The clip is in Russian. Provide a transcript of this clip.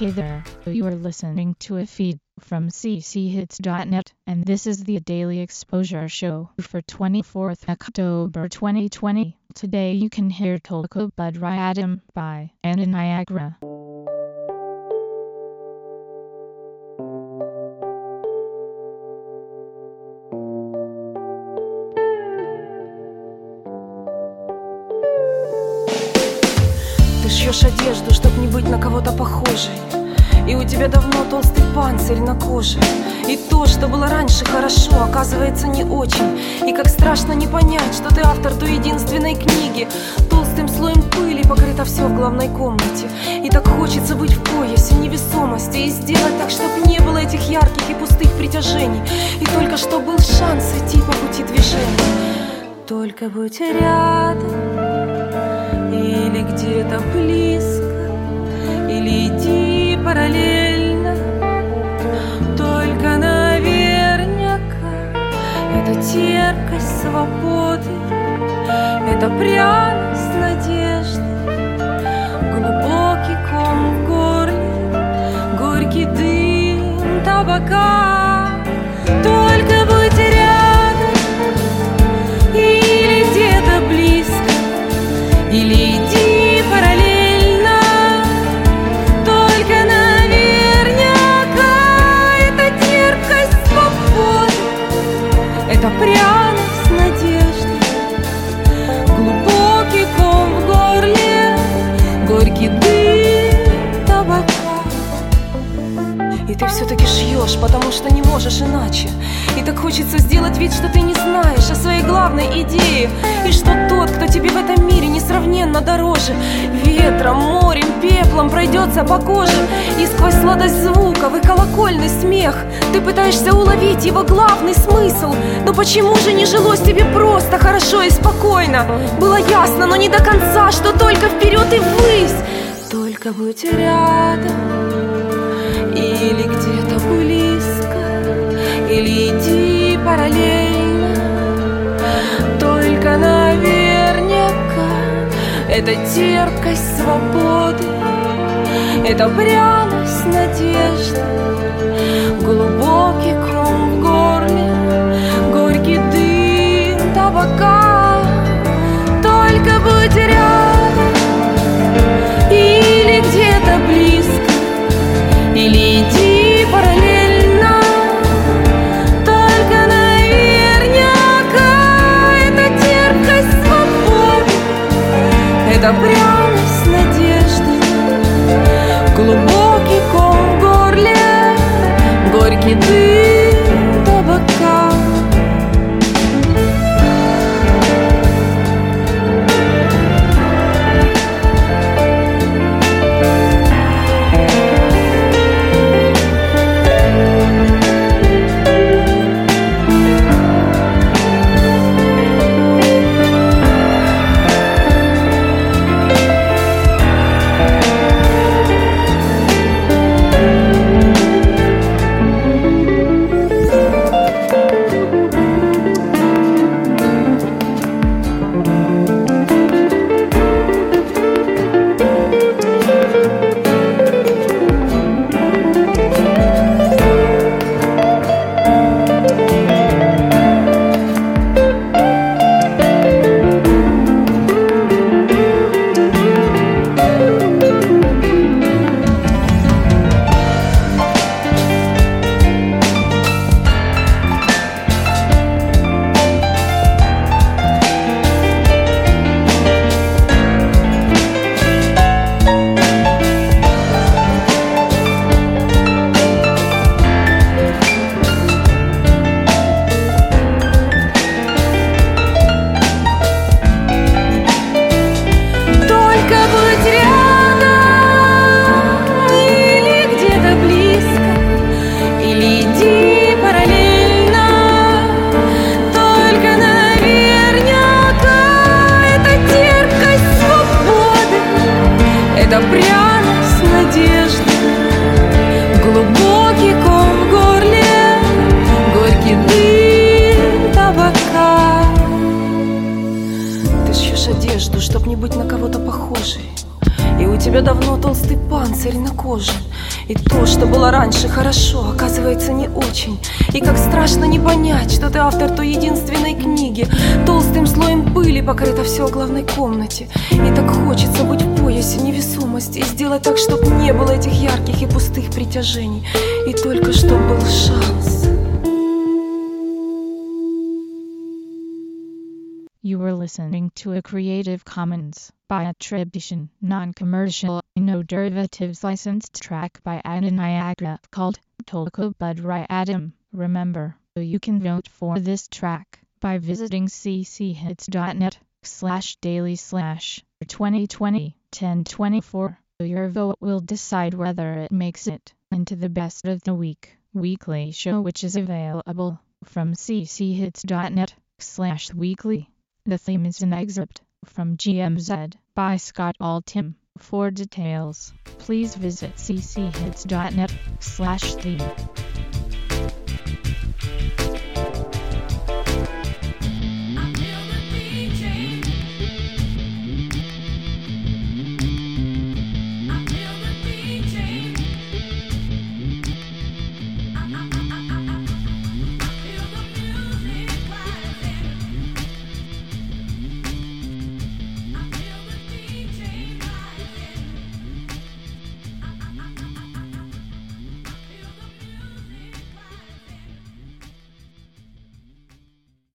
Hey there, you are listening to a feed from cchits.net, and this is the Daily Exposure Show for 24th October 2020. Today you can hear Tolko Bud Ryadam by Anna Niagara. Шьешь одежду, чтоб не быть на кого-то похожей. И у тебя давно толстый панцирь на коже. И то, что было раньше хорошо, оказывается не очень. И как страшно не понять, что ты автор той единственной книги. Толстым слоем пыли покрыто все в главной комнате. И так хочется быть в поясе невесомости И сделать так, чтоб не было этих ярких и пустых притяжений. И только что был шанс идти по пути движения. Только будь рядом или где-то близко, параллельно, только наверняка это терпкость свободы, это пряность надежды, глубокий ком в горле, горький дым табака. Это пряность и ты все-таки шьешь, потому что не можешь иначе. И так хочется сделать вид, что ты не знаешь о своей главной идее. И что тот, кто тебе в этом мире несравненно дороже. Ветром, морем, пеплом пройдется по коже. И сквозь сладость звуков и колокольный смех Ты пытаешься уловить его главный смысл. Но почему же не жилось тебе просто, хорошо и спокойно? Было ясно, но не до конца, что только вперед и ввысь. Только будь рядом или где-то близко, или иди параллельно. Только наверняка это терпкость свободы, это пряность надежды, Пряность надежды Глубокий ком в горле Горький дым пряность надежды, глубокий ком в горле, горький дым табака. Ты шьешь одежду, чтоб не быть на кого-то похожей. И у тебя давно толстый панцирь на коже. И то, что было раньше хорошо, оказывается не очень. И как страшно не понять, что ты автор той единственной книги. Толстым слоем пыли покрыто все в главной комнате И так хочется быть в поясе невесомости И сделать так, чтобы не было этих ярких и пустых притяжений И только чтобы был шанс You were listening to a Creative Commons by attribution, non-commercial, no derivatives licensed track by Adam Niagara called Tolko Bud Adam. Remember, you can vote for this track by visiting cchits.net slash daily slash 2020 1024. Your vote will decide whether it makes it into the best of the week weekly show which is available from cchits.net slash weekly. The theme is an excerpt from GMZ by Scott Altim. For details, please visit cchits.net slash theme.